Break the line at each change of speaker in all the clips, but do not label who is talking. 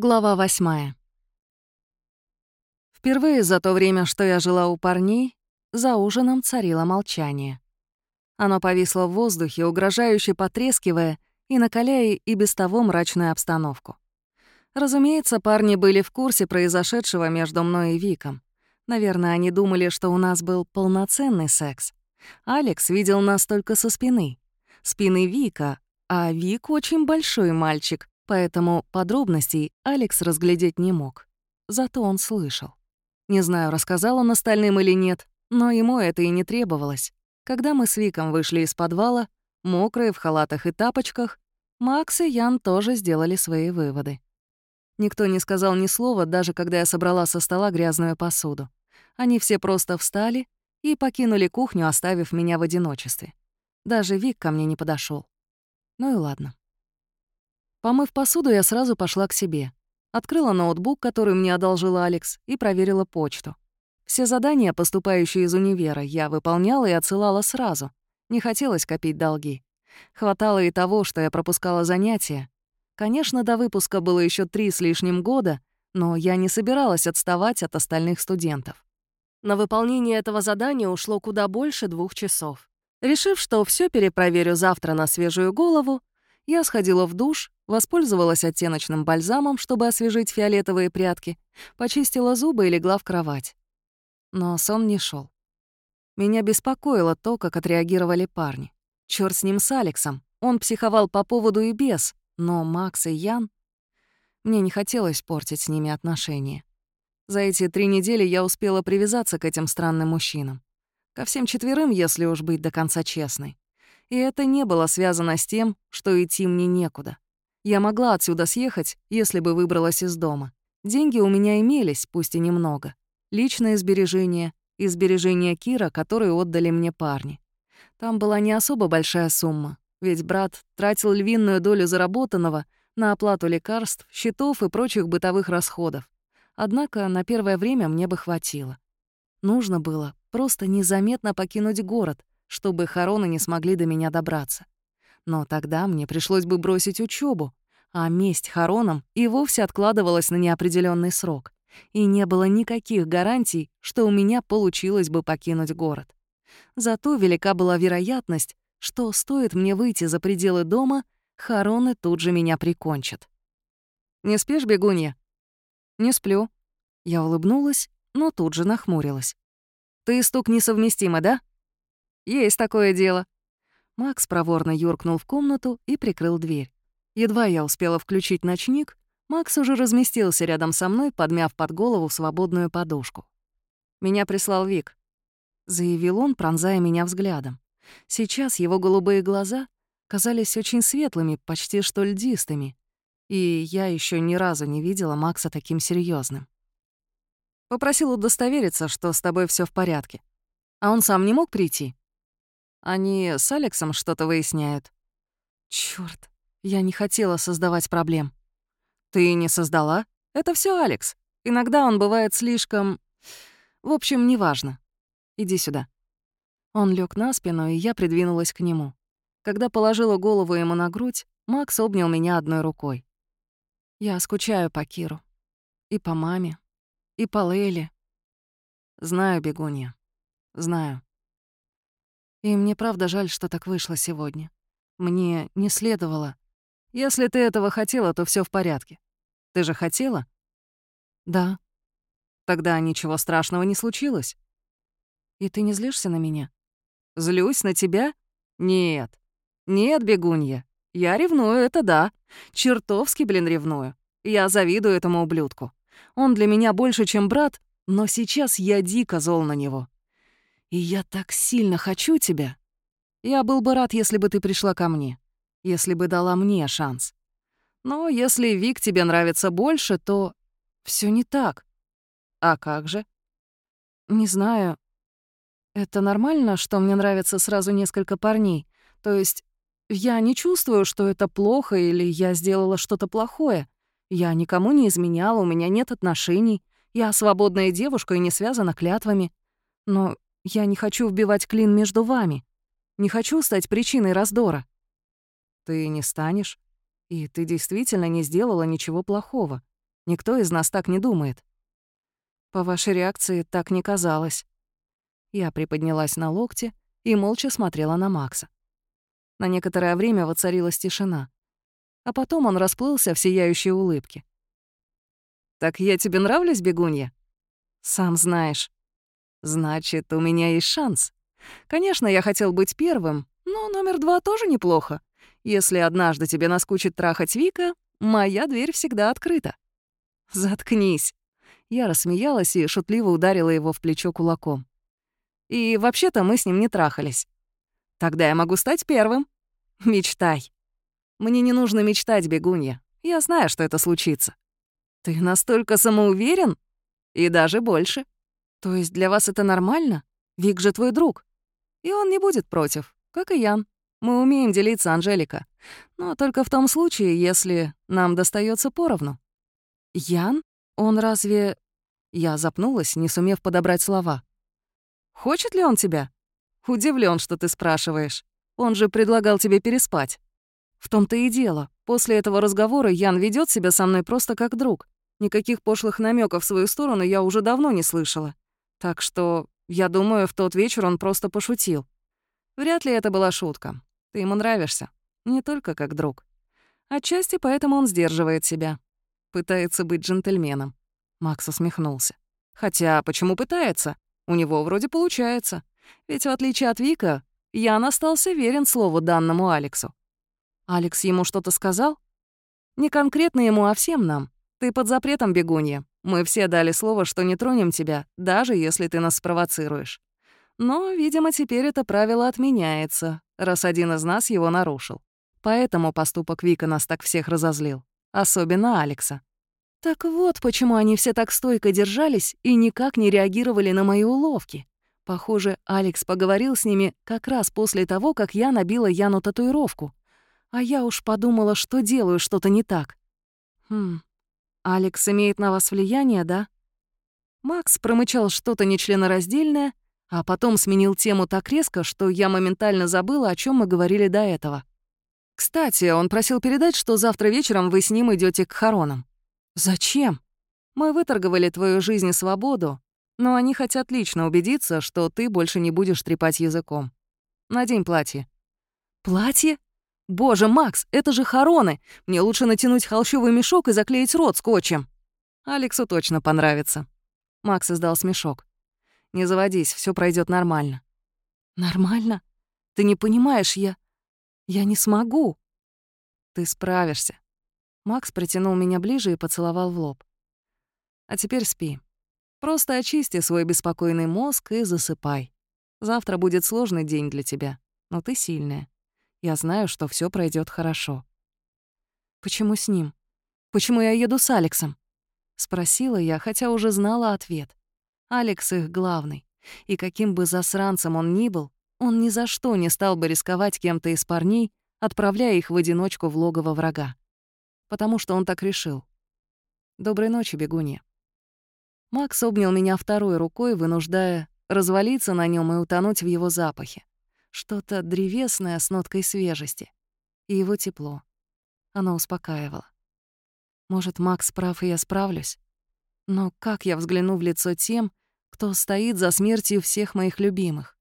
Глава восьмая. Впервые за то время, что я жила у парней, за ужином царило молчание. Оно повисло в воздухе, угрожающе потрескивая и накаляя и без того мрачную обстановку. Разумеется, парни были в курсе произошедшего между мной и Виком. Наверное, они думали, что у нас был полноценный секс. Алекс видел нас только со спины. Спины Вика, а Вик очень большой мальчик, поэтому подробностей Алекс разглядеть не мог. Зато он слышал. Не знаю, рассказал он остальным или нет, но ему это и не требовалось. Когда мы с Виком вышли из подвала, мокрые, в халатах и тапочках, Макс и Ян тоже сделали свои выводы. Никто не сказал ни слова, даже когда я собрала со стола грязную посуду. Они все просто встали и покинули кухню, оставив меня в одиночестве. Даже Вик ко мне не подошел. Ну и ладно. Помыв посуду, я сразу пошла к себе. Открыла ноутбук, который мне одолжил Алекс, и проверила почту. Все задания, поступающие из универа, я выполняла и отсылала сразу. Не хотелось копить долги. Хватало и того, что я пропускала занятия. Конечно, до выпуска было еще три с лишним года, но я не собиралась отставать от остальных студентов. На выполнение этого задания ушло куда больше двух часов. Решив, что все перепроверю завтра на свежую голову, я сходила в душ, воспользовалась оттеночным бальзамом, чтобы освежить фиолетовые прядки, почистила зубы и легла в кровать. Но сон не шел. Меня беспокоило то, как отреагировали парни. Чёрт с ним с Алексом. Он психовал по поводу и без, но Макс и Ян... Мне не хотелось портить с ними отношения. За эти три недели я успела привязаться к этим странным мужчинам. Ко всем четверым, если уж быть до конца честной. И это не было связано с тем, что идти мне некуда. Я могла отсюда съехать, если бы выбралась из дома. Деньги у меня имелись, пусть и немного. Личные сбережения и сбережения Кира, которые отдали мне парни. Там была не особо большая сумма, ведь брат тратил львиную долю заработанного на оплату лекарств, счетов и прочих бытовых расходов. Однако на первое время мне бы хватило. Нужно было просто незаметно покинуть город, чтобы хороны не смогли до меня добраться. Но тогда мне пришлось бы бросить учебу, а месть хоронам и вовсе откладывалась на неопределенный срок, и не было никаких гарантий, что у меня получилось бы покинуть город. Зато велика была вероятность, что стоит мне выйти за пределы дома, хороны тут же меня прикончат. «Не спишь, бегунья?» «Не сплю». Я улыбнулась, но тут же нахмурилась. «Ты стук несовместимы, да?» «Есть такое дело». Макс проворно юркнул в комнату и прикрыл дверь. Едва я успела включить ночник, Макс уже разместился рядом со мной, подмяв под голову свободную подушку. «Меня прислал Вик», — заявил он, пронзая меня взглядом. Сейчас его голубые глаза казались очень светлыми, почти что льдистыми, и я еще ни разу не видела Макса таким серьезным. Попросил удостовериться, что с тобой все в порядке. А он сам не мог прийти? Они с Алексом что-то выясняют. Чёрт, я не хотела создавать проблем. Ты не создала? Это все Алекс. Иногда он бывает слишком... В общем, неважно. Иди сюда. Он лег на спину, и я придвинулась к нему. Когда положила голову ему на грудь, Макс обнял меня одной рукой. Я скучаю по Киру. И по маме. И по Лейле. Знаю, бегунья. Знаю. И мне правда жаль, что так вышло сегодня. Мне не следовало. Если ты этого хотела, то все в порядке. Ты же хотела? Да. Тогда ничего страшного не случилось. И ты не злишься на меня? Злюсь на тебя? Нет. Нет, бегунья. Я ревную, это да. Чертовски, блин, ревную. Я завидую этому ублюдку. Он для меня больше, чем брат, но сейчас я дико зол на него. И я так сильно хочу тебя. Я был бы рад, если бы ты пришла ко мне, если бы дала мне шанс. Но если Вик тебе нравится больше, то все не так. А как же? Не знаю. Это нормально, что мне нравится сразу несколько парней? То есть я не чувствую, что это плохо или я сделала что-то плохое. Я никому не изменяла, у меня нет отношений. Я свободная девушка и не связана клятвами. Но я не хочу вбивать клин между вами. Не хочу стать причиной раздора. Ты не станешь. И ты действительно не сделала ничего плохого. Никто из нас так не думает. По вашей реакции так не казалось. Я приподнялась на локте и молча смотрела на Макса. На некоторое время воцарилась тишина. А потом он расплылся в сияющей улыбке. «Так я тебе нравлюсь, бегунья?» «Сам знаешь». «Значит, у меня есть шанс. Конечно, я хотел быть первым, но номер два тоже неплохо. Если однажды тебе наскучит трахать Вика, моя дверь всегда открыта». «Заткнись». Я рассмеялась и шутливо ударила его в плечо кулаком. «И вообще-то мы с ним не трахались. Тогда я могу стать первым. Мечтай. Мне не нужно мечтать, бегунья. Я знаю, что это случится. Ты настолько самоуверен? И даже больше. То есть для вас это нормально? Вик же твой друг. И он не будет против, как и Ян. Мы умеем делиться, Анжелика. Но только в том случае, если нам достается поровну. Ян? Он разве... Я запнулась, не сумев подобрать слова. Хочет ли он тебя? Удивлен, что ты спрашиваешь. Он же предлагал тебе переспать. В том-то и дело. После этого разговора Ян ведет себя со мной просто как друг. Никаких пошлых намеков в свою сторону я уже давно не слышала. Так что, я думаю, в тот вечер он просто пошутил. Вряд ли это была шутка. Ты ему нравишься. Не только как друг. Отчасти поэтому он сдерживает себя. Пытается быть джентльменом. Макс усмехнулся. Хотя, почему пытается? У него вроде получается. Ведь в отличие от Вика, Ян остался верен слову данному Алексу. Алекс ему что-то сказал? Не конкретно ему, а всем нам. Ты под запретом, бегунья. Мы все дали слово, что не тронем тебя, даже если ты нас спровоцируешь. Но, видимо, теперь это правило отменяется, раз один из нас его нарушил. Поэтому поступок Вика нас так всех разозлил. Особенно Алекса. Так вот, почему они все так стойко держались и никак не реагировали на мои уловки. Похоже, Алекс поговорил с ними как раз после того, как я набила Яну татуировку. А я уж подумала, что делаю что-то не так. Хм, Алекс имеет на вас влияние, да? Макс промычал что-то нечленораздельное, а потом сменил тему так резко, что я моментально забыла, о чем мы говорили до этого. Кстати, он просил передать, что завтра вечером вы с ним идете к хоронам. Зачем? Мы выторговали твою жизнь и свободу, но они хотят лично убедиться, что ты больше не будешь трепать языком. Надень платье». «Платье? Боже, Макс, это же хороны! Мне лучше натянуть холщовый мешок и заклеить рот скотчем». Алексу точно понравится. Макс издал смешок. «Не заводись, все пройдет нормально». «Нормально? Ты не понимаешь, я... Я не смогу». «Ты справишься». Макс притянул меня ближе и поцеловал в лоб. «А теперь спи. Просто очисти свой беспокойный мозг и засыпай. Завтра будет сложный день для тебя, но ты сильная. Я знаю, что все пройдет хорошо. Почему с ним? Почему я еду с Алексом? Спросила я, хотя уже знала ответ. Алекс их главный. И каким бы засранцем он ни был, он ни за что не стал бы рисковать кем-то из парней, отправляя их в одиночку в логово врага. Потому что он так решил. Доброй ночи, бегунья. Макс обнял меня второй рукой, вынуждая развалиться на нем и утонуть в его запахе. Что-то древесное с ноткой свежести. И его тепло. Оно успокаивало. Может, Макс прав, и я справлюсь? Но как я взгляну в лицо тем, кто стоит за смертью всех моих любимых?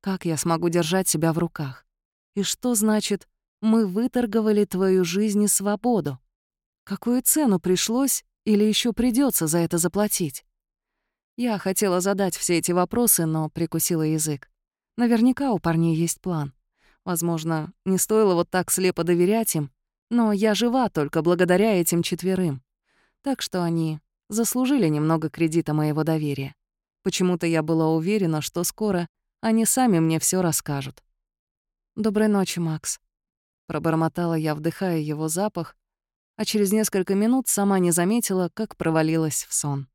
Как я смогу держать себя в руках? И что значит «мы выторговали твою жизнь и свободу»? Какую цену пришлось или еще придется за это заплатить? Я хотела задать все эти вопросы, но прикусила язык. Наверняка у парней есть план. Возможно, не стоило вот так слепо доверять им, но я жива только благодаря этим четверым. Так что они заслужили немного кредита моего доверия. Почему-то я была уверена, что скоро они сами мне все расскажут. «Доброй ночи, Макс», — пробормотала я, вдыхая его запах, а через несколько минут сама не заметила, как провалилась в сон.